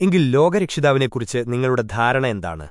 എങ്കിൽ ലോകരക്ഷിതാവിനെക്കുറിച്ച് നിങ്ങളുടെ ധാരണ എന്താണ്?